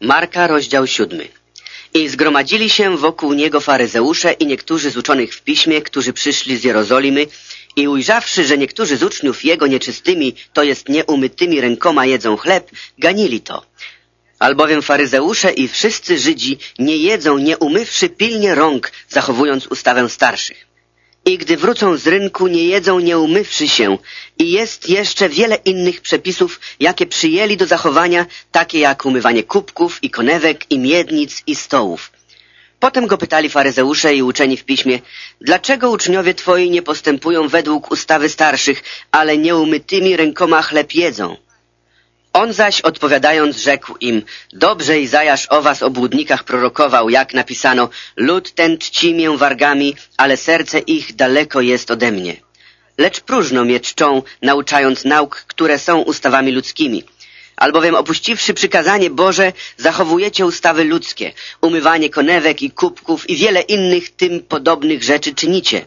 Marka, rozdział siódmy. I zgromadzili się wokół niego faryzeusze i niektórzy z uczonych w piśmie, którzy przyszli z Jerozolimy i ujrzawszy, że niektórzy z uczniów jego nieczystymi, to jest nieumytymi rękoma jedzą chleb, ganili to. Albowiem faryzeusze i wszyscy Żydzi nie jedzą, nie umywszy pilnie rąk, zachowując ustawę starszych. I gdy wrócą z rynku, nie jedzą, nie umywszy się. I jest jeszcze wiele innych przepisów, jakie przyjęli do zachowania, takie jak umywanie kubków i konewek i miednic i stołów. Potem go pytali faryzeusze i uczeni w piśmie, dlaczego uczniowie twoi nie postępują według ustawy starszych, ale nieumytymi rękoma chleb jedzą? On zaś odpowiadając rzekł im, dobrze Izajasz o was obłudnikach prorokował, jak napisano, lud ten czci mię wargami, ale serce ich daleko jest ode mnie. Lecz próżno mnie czczą, nauczając nauk, które są ustawami ludzkimi. Albowiem opuściwszy przykazanie Boże, zachowujecie ustawy ludzkie, umywanie konewek i kubków i wiele innych tym podobnych rzeczy czynicie.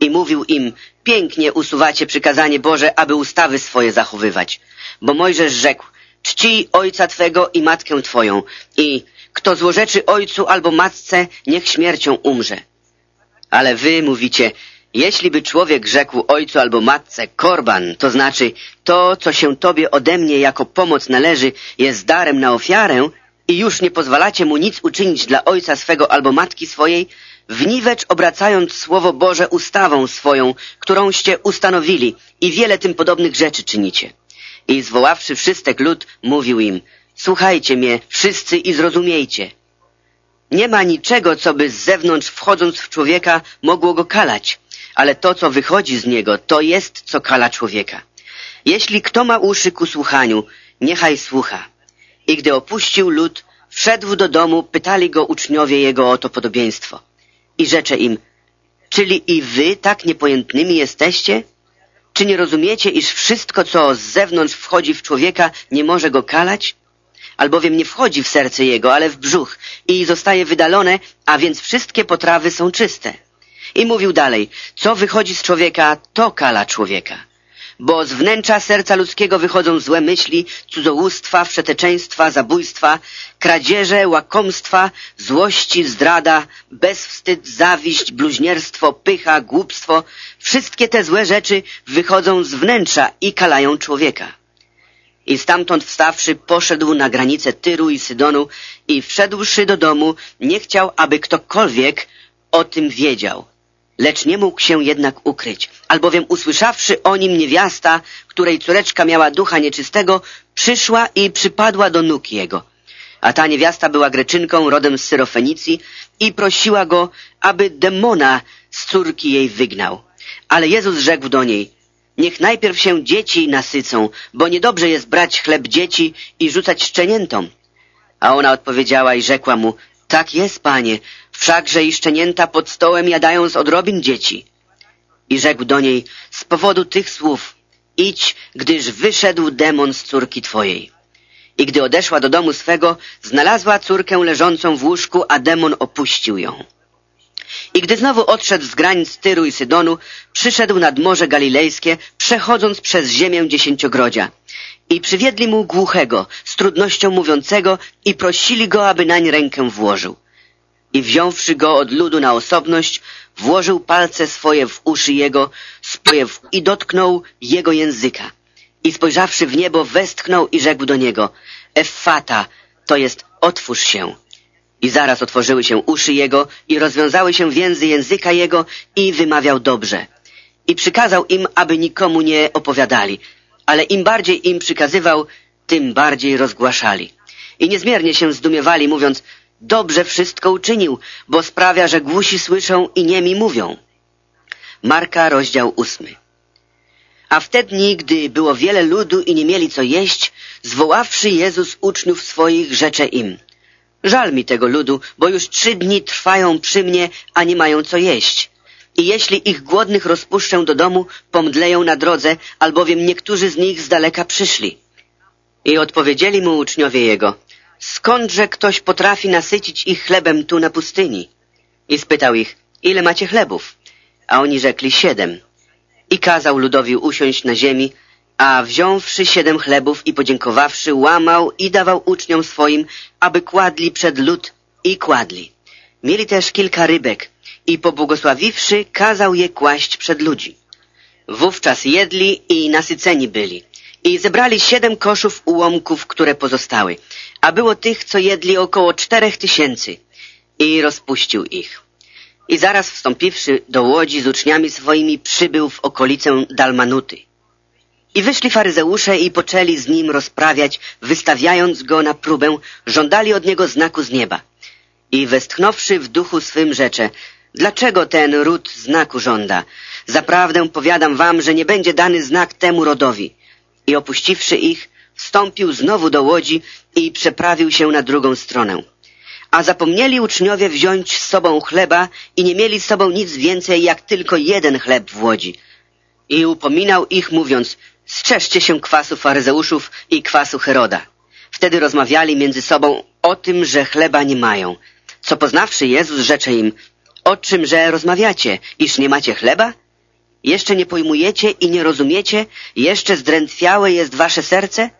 I mówił im, pięknie usuwacie przykazanie Boże, aby ustawy swoje zachowywać. Bo Mojżesz rzekł, czcij ojca twego i matkę twoją i kto złorzeczy ojcu albo matce, niech śmiercią umrze. Ale wy mówicie, jeśli by człowiek rzekł ojcu albo matce korban, to znaczy to, co się tobie ode mnie jako pomoc należy, jest darem na ofiarę i już nie pozwalacie mu nic uczynić dla ojca swego albo matki swojej, wniwecz obracając Słowo Boże ustawą swoją, którąście ustanowili i wiele tym podobnych rzeczy czynicie. I zwoławszy wszystek lud, mówił im, słuchajcie mnie wszyscy i zrozumiejcie. Nie ma niczego, co by z zewnątrz wchodząc w człowieka mogło go kalać, ale to, co wychodzi z niego, to jest, co kala człowieka. Jeśli kto ma uszy ku słuchaniu, niechaj słucha. I gdy opuścił lud, wszedł do domu, pytali go uczniowie jego o to podobieństwo. I rzecze im, czyli i wy tak niepojętnymi jesteście? Czy nie rozumiecie, iż wszystko, co z zewnątrz wchodzi w człowieka, nie może go kalać? Albowiem nie wchodzi w serce jego, ale w brzuch i zostaje wydalone, a więc wszystkie potrawy są czyste. I mówił dalej, co wychodzi z człowieka, to kala człowieka. Bo z wnętrza serca ludzkiego wychodzą złe myśli, cudzołóstwa, wszeteczeństwa, zabójstwa, kradzieże, łakomstwa, złości, zdrada, bezwstyd, zawiść, bluźnierstwo, pycha, głupstwo. Wszystkie te złe rzeczy wychodzą z wnętrza i kalają człowieka. I stamtąd wstawszy poszedł na granicę Tyru i Sydonu i wszedłszy do domu nie chciał, aby ktokolwiek o tym wiedział lecz nie mógł się jednak ukryć, albowiem usłyszawszy o nim niewiasta, której córeczka miała ducha nieczystego, przyszła i przypadła do nóg jego. A ta niewiasta była Greczynką rodem z Syrofenicji i prosiła go, aby demona z córki jej wygnał. Ale Jezus rzekł do niej, niech najpierw się dzieci nasycą, bo niedobrze jest brać chleb dzieci i rzucać szczeniętom. A ona odpowiedziała i rzekła mu, tak jest, panie, wszakże i szczenięta pod stołem jadają z odrobin dzieci. I rzekł do niej, z powodu tych słów, idź, gdyż wyszedł demon z córki twojej. I gdy odeszła do domu swego, znalazła córkę leżącą w łóżku, a demon opuścił ją. I gdy znowu odszedł z granic Tyru i Sydonu, przyszedł nad Morze Galilejskie, przechodząc przez ziemię dziesięciogrodzia. I przywiedli mu głuchego, z trudnością mówiącego i prosili go, aby nań rękę włożył. I wziąwszy go od ludu na osobność, włożył palce swoje w uszy jego i dotknął jego języka. I spojrzawszy w niebo, westchnął i rzekł do niego, Effata, to jest otwórz się. I zaraz otworzyły się uszy jego i rozwiązały się więzy języka jego i wymawiał dobrze. I przykazał im, aby nikomu nie opowiadali, ale im bardziej im przykazywał, tym bardziej rozgłaszali. I niezmiernie się zdumiewali, mówiąc, dobrze wszystko uczynił, bo sprawia, że głusi słyszą i niemi mówią. Marka, rozdział ósmy. A w te dni, gdy było wiele ludu i nie mieli co jeść, zwoławszy Jezus uczniów swoich, rzecze im. Żal mi tego ludu, bo już trzy dni trwają przy mnie, a nie mają co jeść. I jeśli ich głodnych rozpuszczę do domu, pomdleją na drodze, albowiem niektórzy z nich z daleka przyszli. I odpowiedzieli mu uczniowie jego, skądże ktoś potrafi nasycić ich chlebem tu na pustyni? I spytał ich, ile macie chlebów? A oni rzekli, siedem. I kazał ludowi usiąść na ziemi A wziąwszy siedem chlebów i podziękowawszy, łamał i dawał uczniom swoim, aby kładli przed lud i kładli. Mieli też kilka rybek i pobłogosławiwszy, kazał je kłaść przed ludzi. Wówczas jedli i nasyceni byli. I zebrali siedem koszów ułomków, które pozostały, a było tych, co jedli około czterech tysięcy. I rozpuścił ich. I zaraz wstąpiwszy do łodzi z uczniami swoimi, przybył w okolicę Dalmanuty. I wyszli faryzeusze i poczęli z nim rozprawiać, wystawiając go na próbę, żądali od niego znaku z nieba. I westchnąwszy w duchu swym rzecze, dlaczego ten ród znaku żąda? Zaprawdę powiadam wam, że nie będzie dany znak temu rodowi. I opuściwszy ich, wstąpił znowu do łodzi i przeprawił się na drugą stronę. A zapomnieli uczniowie wziąć z sobą chleba i nie mieli z sobą nic więcej, jak tylko jeden chleb w łodzi. I upominał ich, mówiąc, strzeżcie się kwasu faryzeuszów i kwasu Heroda. Wtedy rozmawiali między sobą o tym, że chleba nie mają. Co poznawszy Jezus, rzecze im, o czymże rozmawiacie, iż nie macie chleba? Jeszcze nie pojmujecie i nie rozumiecie? Jeszcze zdrętwiałe jest wasze serce?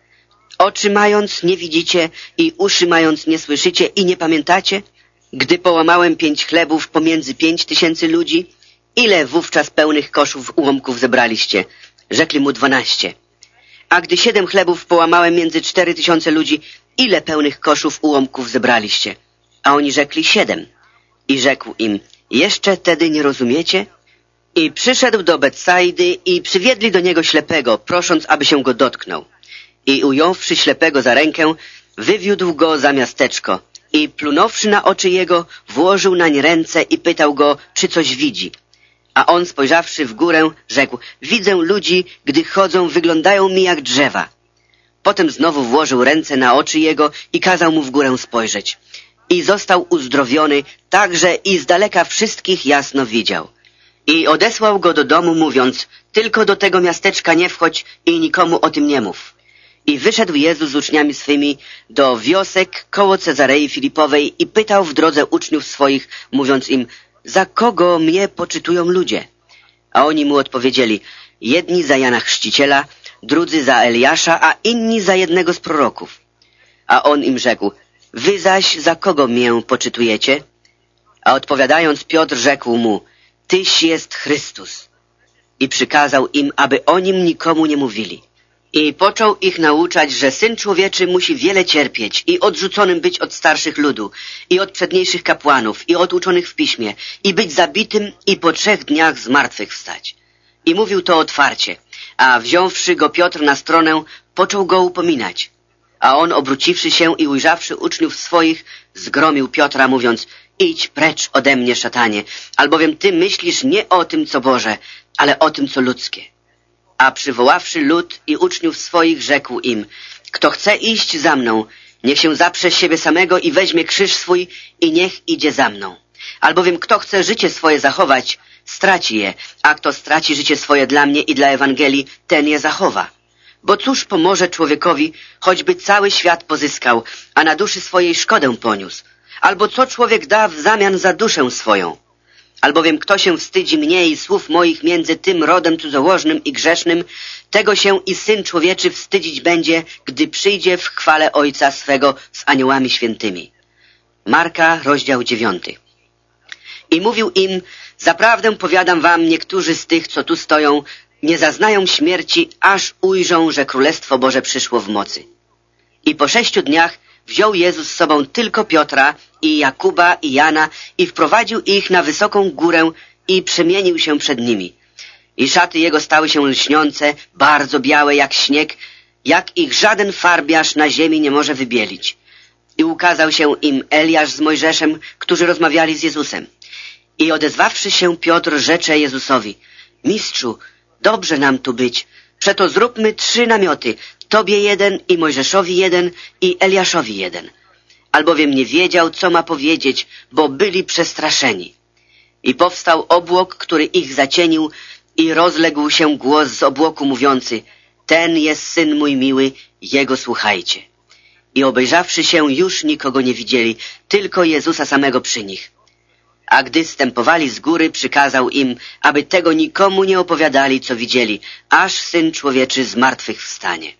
Oczy mając nie widzicie i uszy mając nie słyszycie i nie pamiętacie? Gdy połamałem pięć chlebów pomiędzy pięć tysięcy ludzi, ile wówczas pełnych koszów ułomków zebraliście? Rzekli mu dwanaście. A gdy siedem chlebów połamałem między cztery tysiące ludzi, ile pełnych koszów ułomków zebraliście? A oni rzekli siedem. I rzekł im, jeszcze tedy nie rozumiecie? I przyszedł do Betsaidy i przywiedli do niego ślepego, prosząc, aby się go dotknął. I ująwszy ślepego za rękę, wywiódł go za miasteczko i plunąwszy na oczy jego, włożył nań ręce i pytał go, czy coś widzi. A on spojrzawszy w górę, rzekł, widzę ludzi, gdy chodzą, wyglądają mi jak drzewa. Potem znowu włożył ręce na oczy jego i kazał mu w górę spojrzeć. I został uzdrowiony, tak że i z daleka wszystkich jasno widział. I odesłał go do domu, mówiąc, tylko do tego miasteczka nie wchodź i nikomu o tym nie mów. I wyszedł Jezus z uczniami swymi do wiosek koło Cezarei Filipowej i pytał w drodze uczniów swoich, mówiąc im, za kogo mnie poczytują ludzie? A oni mu odpowiedzieli, jedni za Jana Chrzciciela, drudzy za Eliasza, a inni za jednego z proroków. A on im rzekł, wy zaś za kogo mię poczytujecie? A odpowiadając Piotr rzekł mu, Tyś jest Chrystus. I przykazał im, aby o nim nikomu nie mówili. I począł ich nauczać, że Syn Człowieczy musi wiele cierpieć i odrzuconym być od starszych ludu, i od przedniejszych kapłanów, i od uczonych w piśmie, i być zabitym i po trzech dniach z martwych wstać. I mówił to otwarcie, a wziąwszy go Piotr na stronę, począł go upominać. A on, obróciwszy się i ujrzawszy uczniów swoich, zgromił Piotra, mówiąc, idź precz ode mnie, szatanie, albowiem ty myślisz nie o tym, co Boże, ale o tym, co ludzkie. A przywoławszy lud i uczniów swoich, rzekł im, kto chce iść za mną, niech się zaprze siebie samego i weźmie krzyż swój i niech idzie za mną. Albowiem kto chce życie swoje zachować, straci je, a kto straci życie swoje dla mnie i dla Ewangelii, ten je zachowa. Bo cóż pomoże człowiekowi, choćby cały świat pozyskał, a na duszy swojej szkodę poniósł? Albo co człowiek da w zamian za duszę swoją? Albowiem kto się wstydzi mnie i słów moich między tym rodem cudzołożnym i grzesznym, tego się i Syn Człowieczy wstydzić będzie, gdy przyjdzie w chwale Ojca swego z aniołami świętymi. Marka, rozdział dziewiąty. I mówił im, zaprawdę powiadam wam, niektórzy z tych, co tu stoją, nie zaznają śmierci, aż ujrzą, że Królestwo Boże przyszło w mocy. I po sześciu dniach wziął Jezus z sobą tylko Piotra i Jakuba i Jana i wprowadził ich na wysoką górę i przemienił się przed nimi. I szaty jego stały się lśniące, bardzo białe jak śnieg, jak ich żaden farbiarz na ziemi nie może wybielić. I ukazał się im Eliasz z Mojżeszem, którzy rozmawiali z Jezusem. I odezwawszy się Piotr rzecze Jezusowi, Mistrzu, dobrze nam tu być, przeto zróbmy trzy namioty, Tobie jeden i Mojżeszowi jeden i Eliaszowi jeden. Albowiem nie wiedział, co ma powiedzieć, bo byli przestraszeni. I powstał obłok, który ich zacienił i rozległ się głos z obłoku mówiący Ten jest Syn mój miły, Jego słuchajcie. I obejrzawszy się, już nikogo nie widzieli, tylko Jezusa samego przy nich. A gdy stępowali z góry, przykazał im, aby tego nikomu nie opowiadali, co widzieli, aż Syn Człowieczy z martwych wstanie.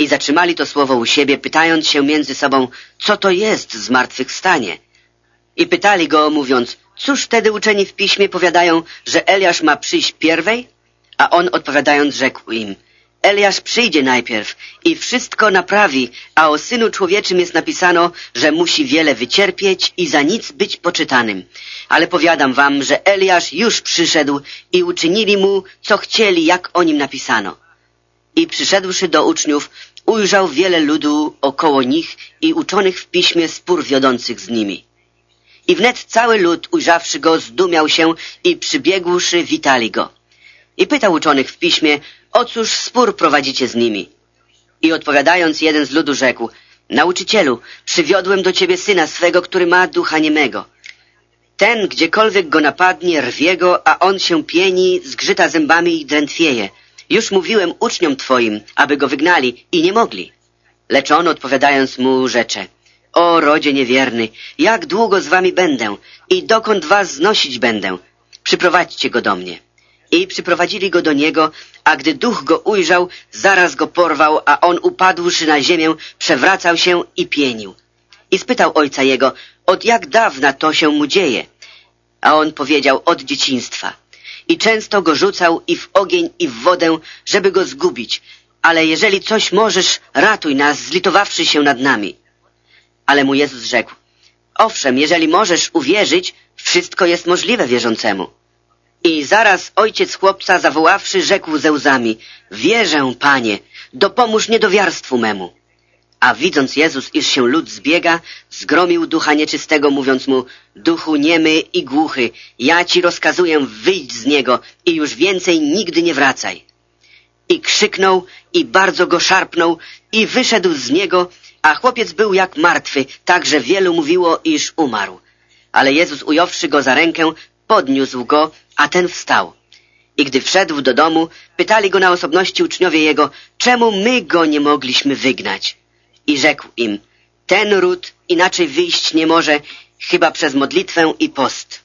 I zatrzymali to słowo u siebie, pytając się między sobą, co to jest zmartwychwstanie. I pytali go, mówiąc, cóż wtedy uczeni w piśmie powiadają, że Eliasz ma przyjść pierwej? A on odpowiadając rzekł im, Eliasz przyjdzie najpierw i wszystko naprawi, a o Synu Człowieczym jest napisano, że musi wiele wycierpieć i za nic być poczytanym. Ale powiadam wam, że Eliasz już przyszedł i uczynili mu, co chcieli, jak o nim napisano. I przyszedłszy do uczniów, ujrzał wiele ludu około nich i uczonych w piśmie spór wiodących z nimi. I wnet cały lud, ujrzawszy go, zdumiał się i przybiegłszy, witali go. I pytał uczonych w piśmie, o cóż spór prowadzicie z nimi? I odpowiadając, jeden z ludu rzekł, Nauczycielu, przywiodłem do ciebie syna swego, który ma ducha niemego. Ten, gdziekolwiek go napadnie, rwie go, a on się pieni, zgrzyta zębami i drętwieje. Już mówiłem uczniom twoim, aby go wygnali i nie mogli. Lecz on odpowiadając mu rzecze, o rodzie niewierny, jak długo z wami będę i dokąd was znosić będę? Przyprowadźcie go do mnie. I przyprowadzili go do niego, a gdy duch go ujrzał, zaraz go porwał, a on upadłszy na ziemię, przewracał się i pienił. I spytał ojca jego, od jak dawna to się mu dzieje? A on powiedział, od dzieciństwa. I często go rzucał i w ogień, i w wodę, żeby go zgubić. Ale jeżeli coś możesz, ratuj nas, zlitowawszy się nad nami. Ale mu Jezus rzekł, owszem, jeżeli możesz uwierzyć, wszystko jest możliwe wierzącemu. I zaraz ojciec chłopca zawoławszy, rzekł ze łzami, wierzę, panie, dopomóż niedowiarstwu memu. A widząc Jezus, iż się lud zbiega, zgromił ducha nieczystego, mówiąc mu, duchu niemy i głuchy, ja ci rozkazuję, wyjdź z niego i już więcej nigdy nie wracaj. I krzyknął i bardzo go szarpnął i wyszedł z niego, a chłopiec był jak martwy, tak że wielu mówiło, iż umarł. Ale Jezus ująwszy go za rękę, podniósł go, a ten wstał. I gdy wszedł do domu, pytali go na osobności uczniowie jego, czemu my go nie mogliśmy wygnać? I rzekł im, ten ród inaczej wyjść nie może, chyba przez modlitwę i post.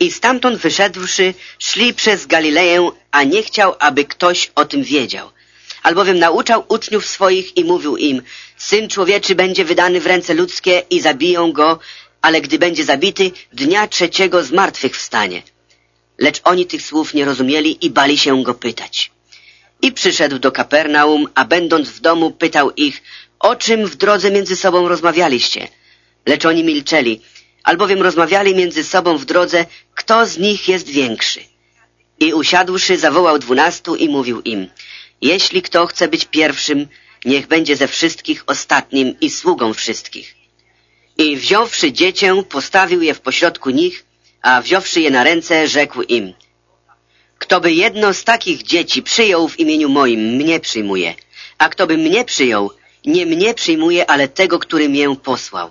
I stamtąd wyszedłszy, szli przez Galileję, a nie chciał, aby ktoś o tym wiedział. Albowiem nauczał uczniów swoich i mówił im, Syn Człowieczy będzie wydany w ręce ludzkie i zabiją go, ale gdy będzie zabity, dnia trzeciego z martwych wstanie. Lecz oni tych słów nie rozumieli i bali się go pytać. I przyszedł do Kapernaum, a będąc w domu pytał ich, o czym w drodze między sobą rozmawialiście? Lecz oni milczeli, albowiem rozmawiali między sobą w drodze, kto z nich jest większy. I usiadłszy, zawołał dwunastu i mówił im, jeśli kto chce być pierwszym, niech będzie ze wszystkich ostatnim i sługą wszystkich. I wziąwszy dziecię, postawił je w pośrodku nich, a wziąwszy je na ręce, rzekł im, kto by jedno z takich dzieci przyjął w imieniu moim, mnie przyjmuje, a kto by mnie przyjął, nie mnie przyjmuje, ale tego, który mię posłał.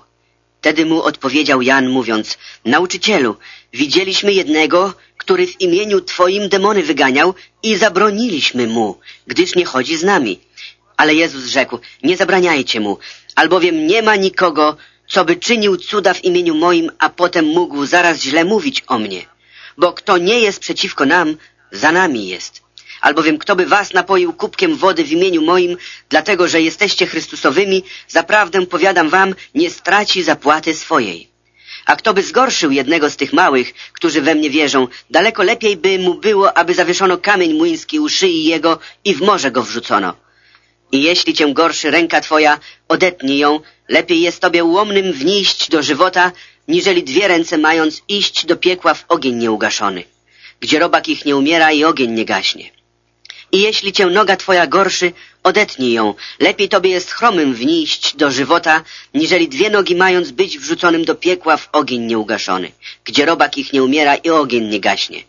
Wtedy mu odpowiedział Jan, mówiąc, nauczycielu, widzieliśmy jednego, który w imieniu Twoim demony wyganiał i zabroniliśmy mu, gdyż nie chodzi z nami. Ale Jezus rzekł, nie zabraniajcie mu, albowiem nie ma nikogo, co by czynił cuda w imieniu moim, a potem mógł zaraz źle mówić o mnie. Bo kto nie jest przeciwko nam, za nami jest. Albowiem kto by was napoił kubkiem wody w imieniu moim, dlatego że jesteście Chrystusowymi, zaprawdę powiadam wam, nie straci zapłaty swojej. A kto by zgorszył jednego z tych małych, którzy we mnie wierzą, daleko lepiej by mu było, aby zawieszono kamień młyński u szyi jego i w morze go wrzucono. I jeśli cię gorszy ręka twoja, odetnij ją, lepiej jest tobie łomnym wnieść do żywota, niżeli dwie ręce mając iść do piekła w ogień nieugaszony, gdzie robak ich nie umiera i ogień nie gaśnie. I jeśli cię noga twoja gorszy, odetnij ją. Lepiej tobie jest chromym wnieść do żywota, niżeli dwie nogi mając być wrzuconym do piekła w ogień nieugaszony, gdzie robak ich nie umiera i ogień nie gaśnie.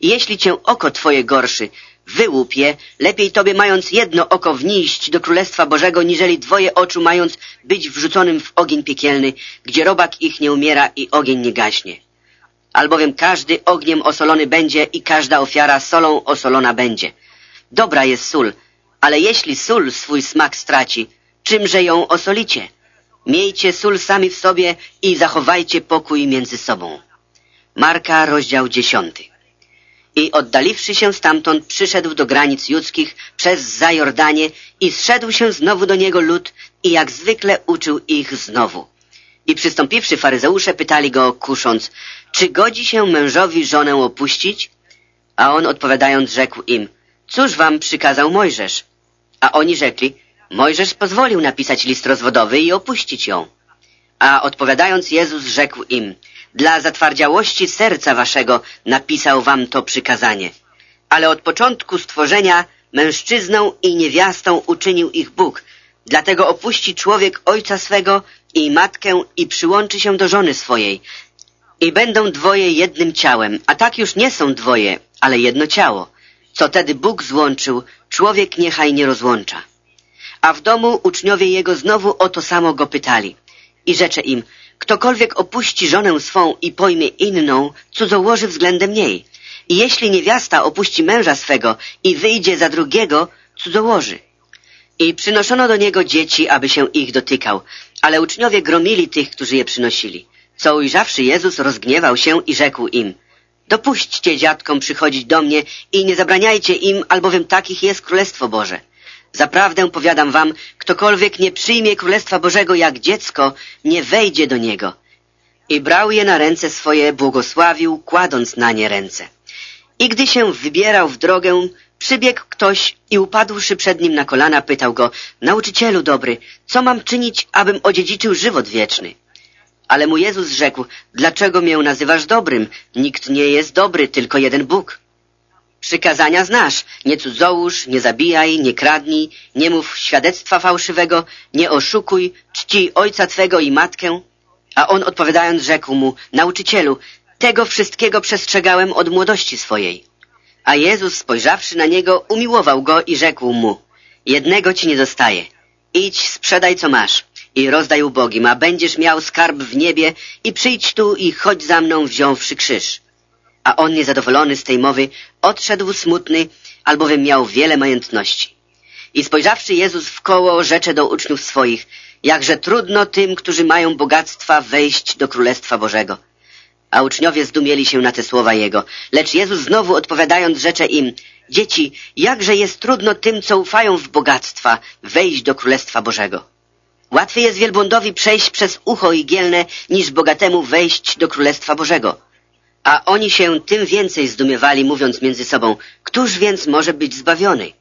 I jeśli cię oko twoje gorszy, wyłup je, lepiej tobie mając jedno oko wnieść do Królestwa Bożego, niżeli dwoje oczu mając być wrzuconym w ogień piekielny, gdzie robak ich nie umiera i ogień nie gaśnie. Albowiem każdy ogniem osolony będzie i każda ofiara solą osolona będzie. Dobra jest sól, ale jeśli sól swój smak straci, czymże ją osolicie? Miejcie sól sami w sobie i zachowajcie pokój między sobą. Marka, rozdział dziesiąty. I oddaliwszy się stamtąd, przyszedł do granic judzkich przez Zajordanie i zszedł się znowu do niego lud i jak zwykle uczył ich znowu. I przystąpiwszy faryzeusze pytali go, kusząc, czy godzi się mężowi żonę opuścić? A on odpowiadając rzekł im, cóż wam przykazał Mojżesz? A oni rzekli, Mojżesz pozwolił napisać list rozwodowy i opuścić ją. A odpowiadając Jezus rzekł im, dla zatwardziałości serca waszego napisał wam to przykazanie. Ale od początku stworzenia mężczyzną i niewiastą uczynił ich Bóg. Dlatego opuści człowiek ojca swego i matkę i przyłączy się do żony swojej. I będą dwoje jednym ciałem, a tak już nie są dwoje, ale jedno ciało. Co tedy Bóg złączył, człowiek niechaj nie rozłącza. A w domu uczniowie jego znowu o to samo go pytali. I rzecze im, ktokolwiek opuści żonę swą i pojmie inną, cudzołoży względem niej. I jeśli niewiasta opuści męża swego i wyjdzie za drugiego, cudzołoży. I przynoszono do niego dzieci, aby się ich dotykał, ale uczniowie gromili tych, którzy je przynosili. Co ujrzawszy Jezus, rozgniewał się i rzekł im, Dopuśćcie dziadkom przychodzić do mnie i nie zabraniajcie im, albowiem takich jest Królestwo Boże. Zaprawdę powiadam wam, ktokolwiek nie przyjmie Królestwa Bożego jak dziecko, nie wejdzie do niego. I brał je na ręce swoje, błogosławił, kładąc na nie ręce. I gdy się wybierał w drogę, przybiegł ktoś i upadłszy przed nim na kolana, pytał go, nauczycielu dobry, co mam czynić, abym odziedziczył żywot wieczny? Ale mu Jezus rzekł, dlaczego mię nazywasz dobrym? Nikt nie jest dobry, tylko jeden Bóg. Przykazania znasz. Nie cudzołóż, nie zabijaj, nie kradnij, nie mów świadectwa fałszywego, nie oszukuj, czci ojca twego i matkę. A on odpowiadając rzekł mu, nauczycielu, tego wszystkiego przestrzegałem od młodości swojej. A Jezus spojrzawszy na niego, umiłował go i rzekł mu, jednego ci nie zostaje. Idź, sprzedaj co masz i rozdaj ubogim, a będziesz miał skarb w niebie i przyjdź tu i chodź za mną wziąwszy krzyż. A on niezadowolony z tej mowy odszedł smutny, albowiem miał wiele majątności. I spojrzawszy Jezus w koło, rzecze do uczniów swoich, jakże trudno tym, którzy mają bogactwa, wejść do Królestwa Bożego. A uczniowie zdumieli się na te słowa Jego. Lecz Jezus znowu odpowiadając rzecze im, dzieci, jakże jest trudno tym, co ufają w bogactwa, wejść do Królestwa Bożego. Łatwiej jest wielbłądowi przejść przez ucho igielne, niż bogatemu wejść do Królestwa Bożego. A oni się tym więcej zdumiewali, mówiąc między sobą, któż więc może być zbawiony?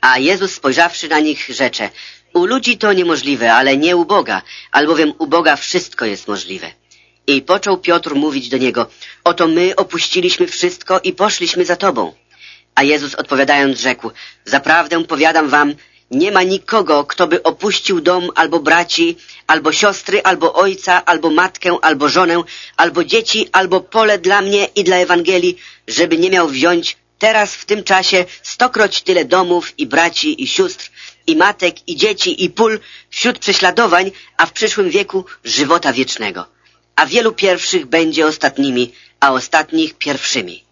A Jezus spojrzawszy na nich rzecze, u ludzi to niemożliwe, ale nie u Boga, albowiem u Boga wszystko jest możliwe. I począł Piotr mówić do niego, oto my opuściliśmy wszystko i poszliśmy za Tobą. A Jezus odpowiadając rzekł, zaprawdę powiadam wam, nie ma nikogo, kto by opuścił dom albo braci, albo siostry, albo ojca, albo matkę, albo żonę, albo dzieci, albo pole dla mnie i dla Ewangelii, żeby nie miał wziąć teraz w tym czasie stokroć tyle domów i braci i sióstr, i matek, i dzieci, i pól wśród prześladowań, a w przyszłym wieku żywota wiecznego. A wielu pierwszych będzie ostatnimi, a ostatnich pierwszymi.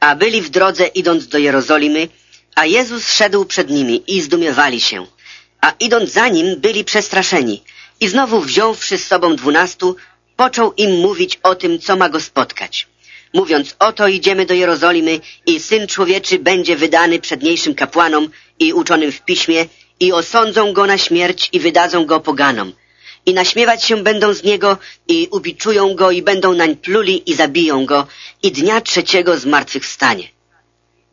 A byli w drodze idąc do Jerozolimy, a Jezus szedł przed nimi i zdumiewali się, a idąc za nim byli przestraszeni. I znowu wziąwszy z sobą dwunastu, począł im mówić o tym, co ma go spotkać. Mówiąc, oto idziemy do Jerozolimy i Syn Człowieczy będzie wydany przedniejszym kapłanom i uczonym w piśmie i osądzą go na śmierć i wydadzą go poganom. I naśmiewać się będą z niego i ubiczują go i będą nań pluli i zabiją go i dnia trzeciego zmartwychwstanie.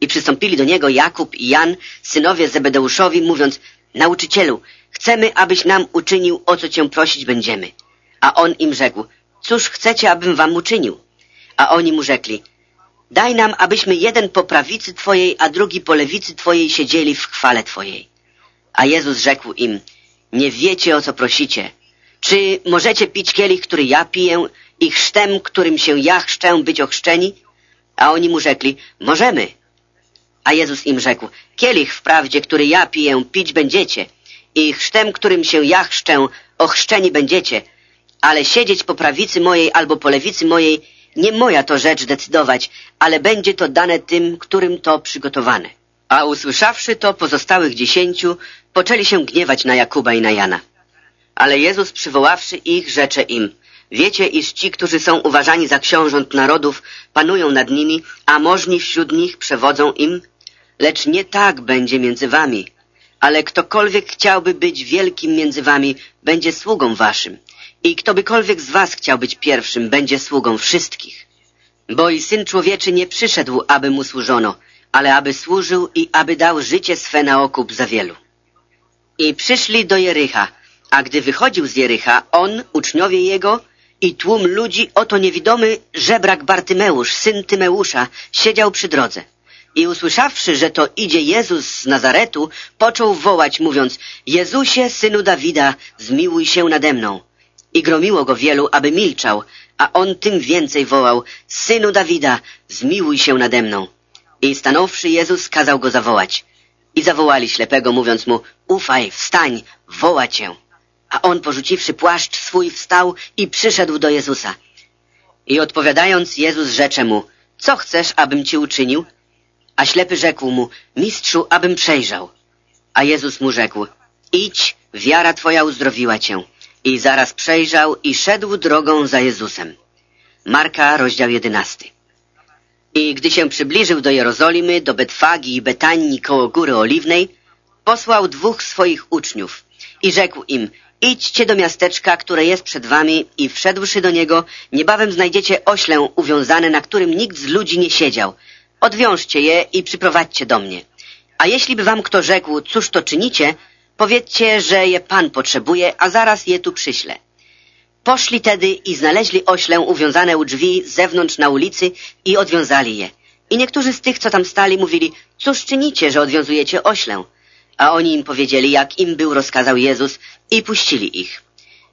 I przystąpili do niego Jakub i Jan, synowie Zebedeuszowi, mówiąc, nauczycielu, chcemy, abyś nam uczynił, o co cię prosić będziemy. A on im rzekł, cóż chcecie, abym wam uczynił? A oni mu rzekli, daj nam, abyśmy jeden po prawicy Twojej, a drugi po lewicy Twojej siedzieli w chwale Twojej. A Jezus rzekł im, nie wiecie, o co prosicie. Czy możecie pić kielich, który ja piję i chrztem, którym się ja chrzczę, być ochrzczeni? A oni mu rzekli, możemy. A Jezus im rzekł, kielich wprawdzie, który ja piję, pić będziecie i chrztem, którym się ja chrzczę, ochrzczeni będziecie, ale siedzieć po prawicy mojej albo po lewicy mojej, nie moja to rzecz decydować, ale będzie to dane tym, którym to przygotowane. A usłyszawszy to pozostałych dziesięciu, poczęli się gniewać na Jakuba i na Jana. Ale Jezus przywoławszy ich, rzecze im, Wiecie, iż ci, którzy są uważani za książąt narodów, panują nad nimi, a możni wśród nich przewodzą im? Lecz nie tak będzie między wami. Ale ktokolwiek chciałby być wielkim między wami, będzie sługą waszym. I ktobykolwiek z was chciał być pierwszym, będzie sługą wszystkich. Bo i Syn Człowieczy nie przyszedł, aby mu służono, ale aby służył i aby dał życie swe na okup za wielu. I przyszli do Jericha, a gdy wychodził z Jericha, on, uczniowie jego i tłum ludzi, oto niewidomy żebrak Bartymeusz, syn Tymeusza, siedział przy drodze. I usłyszawszy, że to idzie Jezus z Nazaretu, począł wołać, mówiąc, Jezusie, synu Dawida, zmiłuj się nade mną. I gromiło go wielu, aby milczał, a on tym więcej wołał, Synu Dawida, zmiłuj się nade mną. I stanąwszy Jezus kazał go zawołać. I zawołali ślepego, mówiąc mu, ufaj, wstań, woła cię. A on, porzuciwszy płaszcz swój, wstał i przyszedł do Jezusa. I odpowiadając, Jezus rzecze mu, co chcesz, abym ci uczynił? A ślepy rzekł mu, mistrzu, abym przejrzał. A Jezus mu rzekł, idź, wiara twoja uzdrowiła cię. I zaraz przejrzał i szedł drogą za Jezusem. Marka, rozdział jedenasty. I gdy się przybliżył do Jerozolimy, do Betwagi i Betanii koło Góry Oliwnej, posłał dwóch swoich uczniów i rzekł im, idźcie do miasteczka, które jest przed wami i wszedłszy do niego, niebawem znajdziecie oślę uwiązane, na którym nikt z ludzi nie siedział. Odwiążcie je i przyprowadźcie do mnie. A jeśli by wam kto rzekł, cóż to czynicie, powiedzcie, że je Pan potrzebuje, a zaraz je tu przyślę. Poszli tedy i znaleźli oślę uwiązane u drzwi z zewnątrz na ulicy i odwiązali je. I niektórzy z tych, co tam stali, mówili, cóż czynicie, że odwiązujecie oślę? A oni im powiedzieli, jak im był rozkazał Jezus i puścili ich.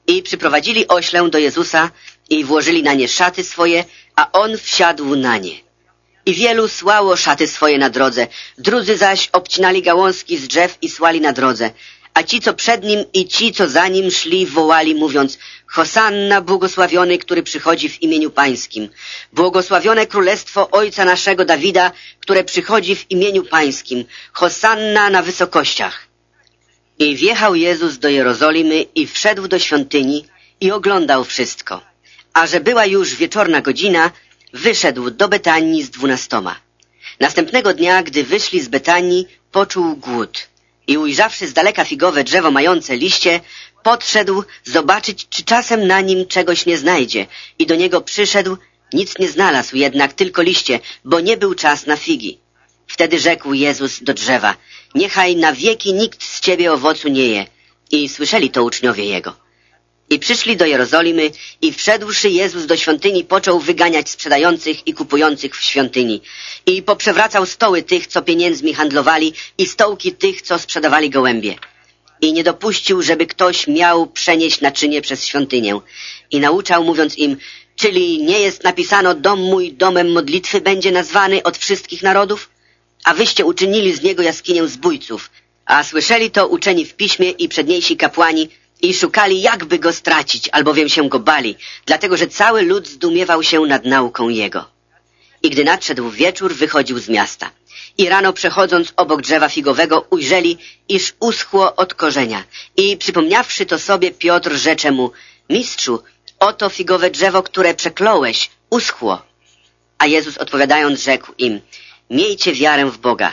I przyprowadzili oślę do Jezusa i włożyli na nie szaty swoje, a on wsiadł na nie. I wielu słało szaty swoje na drodze, drudzy zaś obcinali gałązki z drzew i słali na drodze, a ci, co przed nim i ci, co za nim szli, wołali, mówiąc Hosanna, błogosławiony, który przychodzi w imieniu Pańskim. Błogosławione królestwo Ojca naszego Dawida, które przychodzi w imieniu Pańskim. Hosanna na wysokościach. I wjechał Jezus do Jerozolimy i wszedł do świątyni i oglądał wszystko. A że była już wieczorna godzina, wyszedł do Betanii z dwunastoma. Następnego dnia, gdy wyszli z Betanii, poczuł głód i ujrzawszy z daleka figowe drzewo mające liście, podszedł zobaczyć, czy czasem na nim czegoś nie znajdzie i do niego przyszedł, nic nie znalazł jednak, tylko liście, bo nie był czas na figi. Wtedy rzekł Jezus do drzewa, niechaj na wieki nikt z ciebie owocu nie je. I słyszeli to uczniowie Jego. I przyszli do Jerozolimy i wszedłszy Jezus do świątyni począł wyganiać sprzedających i kupujących w świątyni. I poprzewracał stoły tych, co pieniędzmi handlowali i stołki tych, co sprzedawali gołębie. I nie dopuścił, żeby ktoś miał przenieść naczynie przez świątynię. I nauczał, mówiąc im, czyli nie jest napisano, dom mój domem modlitwy będzie nazwany od wszystkich narodów? A wyście uczynili z niego jaskinię zbójców. A słyszeli to uczeni w piśmie i przedniejsi kapłani, i szukali, jakby go stracić, albowiem się go bali, dlatego że cały lud zdumiewał się nad nauką jego. I gdy nadszedł wieczór, wychodził z miasta. I rano przechodząc obok drzewa figowego ujrzeli, iż uschło od korzenia. I przypomniawszy to sobie, Piotr rzecze mu, mistrzu, oto figowe drzewo, które przekląłeś, uschło. A Jezus odpowiadając rzekł im, miejcie wiarę w Boga.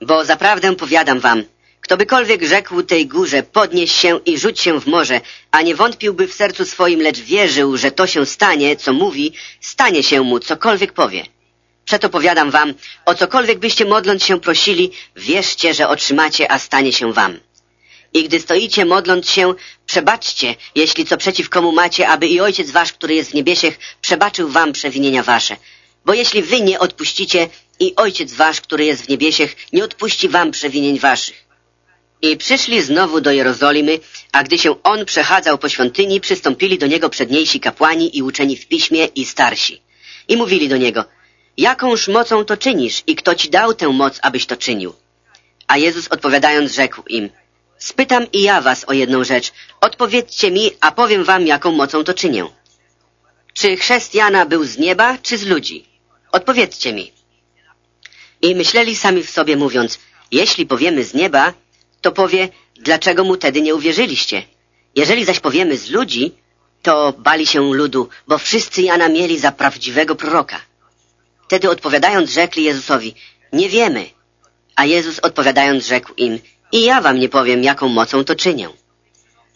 Bo zaprawdę powiadam wam, Ktobykolwiek rzekł tej górze, podnieś się i rzuć się w morze, a nie wątpiłby w sercu swoim, lecz wierzył, że to się stanie, co mówi, stanie się mu, cokolwiek powie. Przeto powiadam wam, o cokolwiek byście modląc się prosili, wierzcie, że otrzymacie, a stanie się wam. I gdy stoicie modląc się, przebaczcie, jeśli co przeciw komu macie, aby i Ojciec wasz, który jest w niebiesiech, przebaczył wam przewinienia wasze. Bo jeśli wy nie odpuścicie, i Ojciec wasz, który jest w niebiesiech, nie odpuści wam przewinień waszych. I przyszli znowu do Jerozolimy, a gdy się on przechadzał po świątyni, przystąpili do niego przedniejsi kapłani i uczeni w piśmie i starsi. I mówili do niego, jakąż mocą to czynisz i kto ci dał tę moc, abyś to czynił? A Jezus odpowiadając rzekł im, spytam i ja was o jedną rzecz, odpowiedzcie mi, a powiem wam, jaką mocą to czynię. Czy chrzest Jana był z nieba, czy z ludzi? Odpowiedzcie mi. I myśleli sami w sobie, mówiąc, jeśli powiemy z nieba, to powie, dlaczego mu tedy nie uwierzyliście? Jeżeli zaś powiemy z ludzi, to bali się ludu, bo wszyscy Jana mieli za prawdziwego proroka. Wtedy odpowiadając rzekli Jezusowi, nie wiemy. A Jezus odpowiadając rzekł im, i ja wam nie powiem, jaką mocą to czynię.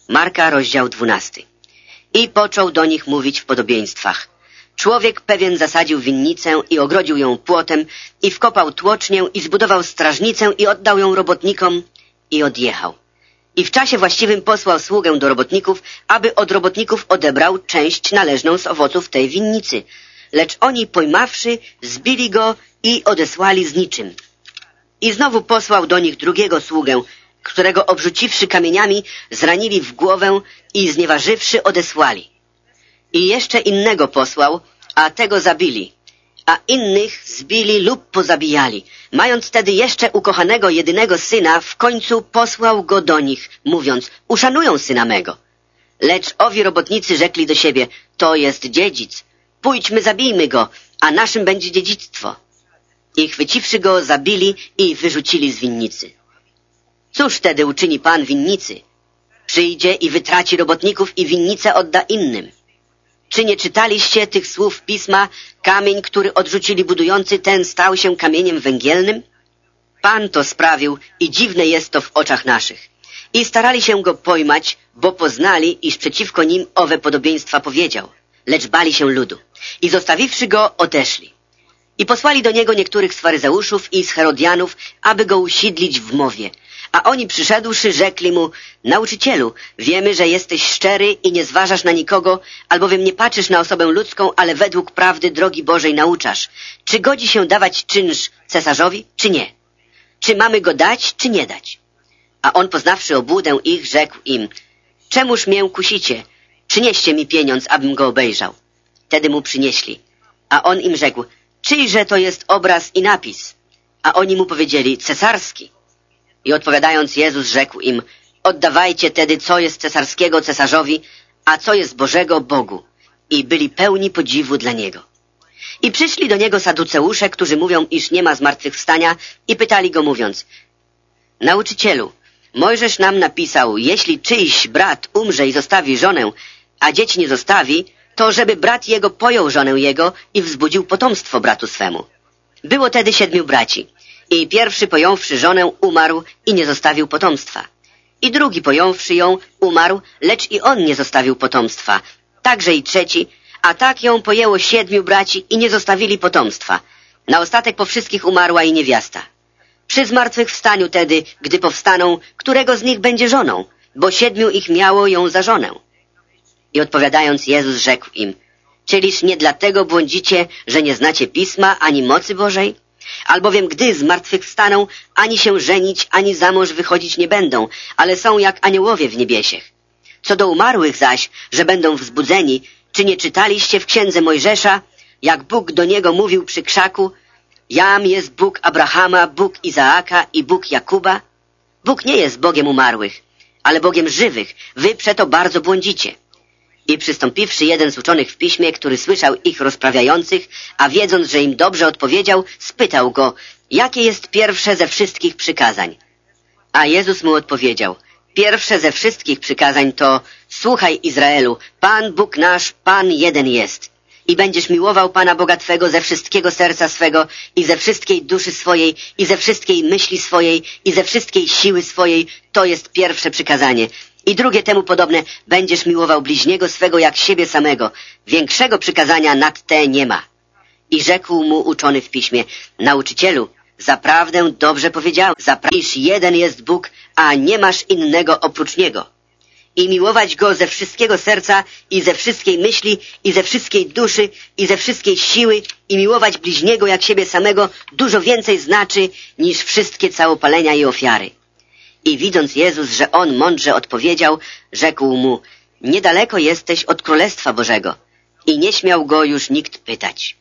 Marka, rozdział dwunasty. I począł do nich mówić w podobieństwach. Człowiek pewien zasadził winnicę i ogrodził ją płotem i wkopał tłocznię i zbudował strażnicę i oddał ją robotnikom i odjechał. I w czasie właściwym posłał sługę do robotników, aby od robotników odebrał część należną z owoców tej winnicy. Lecz oni pojmawszy, zbili go i odesłali z niczym. I znowu posłał do nich drugiego sługę, którego obrzuciwszy kamieniami, zranili w głowę i znieważywszy odesłali. I jeszcze innego posłał, a tego zabili, a innych zbili lub pozabijali. Mając wtedy jeszcze ukochanego jedynego syna, w końcu posłał go do nich, mówiąc, uszanują syna mego. Lecz owi robotnicy rzekli do siebie, to jest dziedzic, pójdźmy, zabijmy go, a naszym będzie dziedzictwo. I chwyciwszy go, zabili i wyrzucili z winnicy. Cóż wtedy uczyni pan winnicy? Przyjdzie i wytraci robotników i winnicę odda innym. Czy nie czytaliście tych słów pisma? Kamień, który odrzucili budujący, ten stał się kamieniem węgielnym? Pan to sprawił i dziwne jest to w oczach naszych. I starali się go pojmać, bo poznali, iż przeciwko nim owe podobieństwa powiedział. Lecz bali się ludu. I zostawiwszy go, odeszli. I posłali do niego niektórych z faryzeuszów i z herodianów, aby go usidlić w mowie – a oni przyszedłszy, rzekli mu, nauczycielu, wiemy, że jesteś szczery i nie zważasz na nikogo, albowiem nie patrzysz na osobę ludzką, ale według prawdy drogi Bożej nauczasz. Czy godzi się dawać czynsz cesarzowi, czy nie? Czy mamy go dać, czy nie dać? A on poznawszy obłudę ich, rzekł im, czemuż mię kusicie? Przynieście mi pieniądz, abym go obejrzał. Wtedy mu przynieśli. A on im rzekł, czyjże to jest obraz i napis? A oni mu powiedzieli, cesarski. I odpowiadając Jezus rzekł im, oddawajcie tedy, co jest cesarskiego cesarzowi, a co jest Bożego Bogu. I byli pełni podziwu dla Niego. I przyszli do Niego saduceusze, którzy mówią, iż nie ma zmartwychwstania i pytali Go mówiąc, Nauczycielu, Mojżesz nam napisał, jeśli czyjś brat umrze i zostawi żonę, a dzieci nie zostawi, to żeby brat jego pojął żonę jego i wzbudził potomstwo bratu swemu. Było tedy siedmiu braci. I pierwszy pojąwszy żonę umarł i nie zostawił potomstwa. I drugi pojąwszy ją umarł, lecz i on nie zostawił potomstwa. Także i trzeci, a tak ją pojęło siedmiu braci i nie zostawili potomstwa. Na ostatek po wszystkich umarła i niewiasta. Przy zmartwychwstaniu tedy, gdy powstaną, którego z nich będzie żoną, bo siedmiu ich miało ją za żonę. I odpowiadając Jezus rzekł im, czyliż nie dlatego błądzicie, że nie znacie Pisma ani mocy Bożej? Albowiem gdy zmartwychwstaną, ani się żenić, ani za mąż wychodzić nie będą, ale są jak aniołowie w niebiesiech. Co do umarłych zaś, że będą wzbudzeni, czy nie czytaliście w księdze Mojżesza, jak Bóg do niego mówił przy krzaku, Jam jest Bóg Abrahama, Bóg Izaaka i Bóg Jakuba? Bóg nie jest Bogiem umarłych, ale Bogiem żywych. Wy przeto bardzo błądzicie. I przystąpiwszy jeden z uczonych w piśmie, który słyszał ich rozprawiających, a wiedząc, że im dobrze odpowiedział, spytał go, jakie jest pierwsze ze wszystkich przykazań. A Jezus mu odpowiedział, pierwsze ze wszystkich przykazań to Słuchaj Izraelu, Pan Bóg nasz, Pan jeden jest. I będziesz miłował Pana Boga Twego ze wszystkiego serca swego i ze wszystkiej duszy swojej i ze wszystkiej myśli swojej i ze wszystkiej siły swojej. To jest pierwsze przykazanie. I drugie temu podobne, będziesz miłował bliźniego swego jak siebie samego. Większego przykazania nad te nie ma. I rzekł mu uczony w piśmie, nauczycielu, zaprawdę dobrze powiedział, iż jeden jest Bóg, a nie masz innego oprócz Niego. I miłować Go ze wszystkiego serca i ze wszystkiej myśli i ze wszystkiej duszy i ze wszystkiej siły i miłować bliźniego jak siebie samego dużo więcej znaczy niż wszystkie całopalenia i ofiary. I widząc Jezus, że on mądrze odpowiedział, rzekł mu, niedaleko jesteś od Królestwa Bożego. I nie śmiał go już nikt pytać.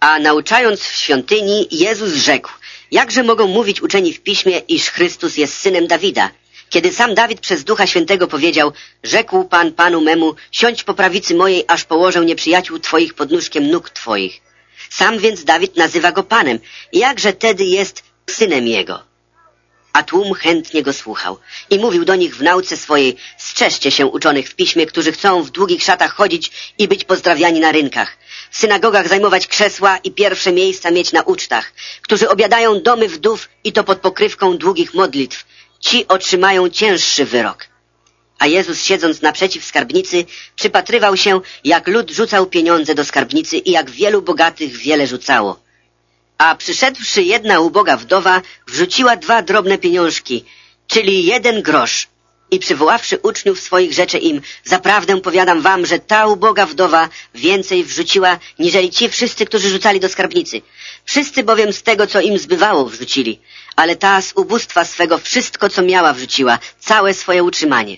A nauczając w świątyni, Jezus rzekł, jakże mogą mówić uczeni w piśmie, iż Chrystus jest synem Dawida? Kiedy sam Dawid przez Ducha Świętego powiedział, rzekł Pan Panu memu, siądź po prawicy mojej, aż położę nieprzyjaciół Twoich pod nóżkiem nóg Twoich. Sam więc Dawid nazywa go Panem. Jakże tedy jest synem Jego? A tłum chętnie go słuchał. I mówił do nich w nauce swojej, strzeżcie się uczonych w piśmie, którzy chcą w długich szatach chodzić i być pozdrawiani na rynkach, w synagogach zajmować krzesła i pierwsze miejsca mieć na ucztach, którzy obiadają domy wdów i to pod pokrywką długich modlitw. Ci otrzymają cięższy wyrok. A Jezus siedząc naprzeciw skarbnicy, przypatrywał się, jak lud rzucał pieniądze do skarbnicy i jak wielu bogatych wiele rzucało. A przyszedłszy jedna uboga wdowa, wrzuciła dwa drobne pieniążki, czyli jeden grosz. I przywoławszy uczniów swoich, rzeczy im, zaprawdę powiadam wam, że ta uboga wdowa więcej wrzuciła, niżeli ci wszyscy, którzy rzucali do skarbnicy. Wszyscy bowiem z tego, co im zbywało, wrzucili, ale ta z ubóstwa swego wszystko, co miała, wrzuciła, całe swoje utrzymanie.